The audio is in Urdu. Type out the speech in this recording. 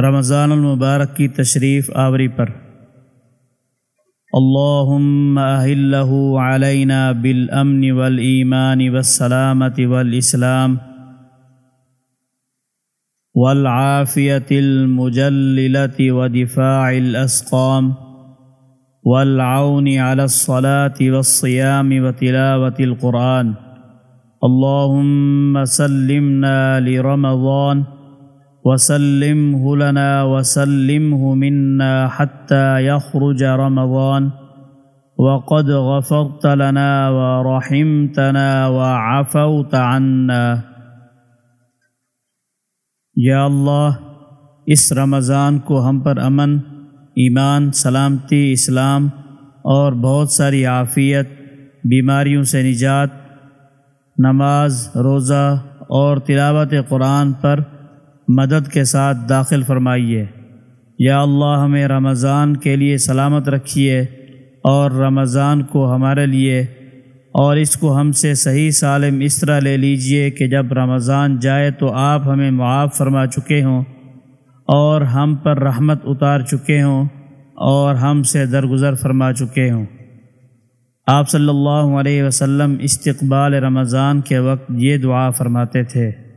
رمضان المبارک کی تشریف آوری پر۔ اللہم اہلہ علینا بالامن والایمان والسلامت والاسلام والعافیت المجللت ودفاع الاسقام والعون على الصلاة والصيام وتلاوة القرآن۔ اللهم سلمنا لرمضان وسلمه لنا وسلمه منا حتى يخرج رمضان. وقد غفرت لنا ورحمتنا وعفوت عنا. یا اللہ، اس رمضان کو ہم پر امن، ایمان، سلامتی، اسلام اور بہت ساری عافیت، بیماریوں سے نجات، نماز، روزہ اور تلاوت قرآن پر مدد کے ساتھ داخل فرمائیے۔ یا اللہ، ہمیں رمضان کے لیے سلامت رکھیے اور رمضان کو ہمارے لیے اور اس کو ہم سے صحیح سالم اس طرح لے لیجیے کہ جب رمضان جائے تو آپ ہمیں معاف فرما چکے ہوں اور ہم پر رحمت اتار چکے ہوں اور ہم سے درگزر فرما چکے ہوں۔ آپ صلی اللہ علیہ وسلم استقبال رمضان کے وقت یہ دعا فرماتے تھے۔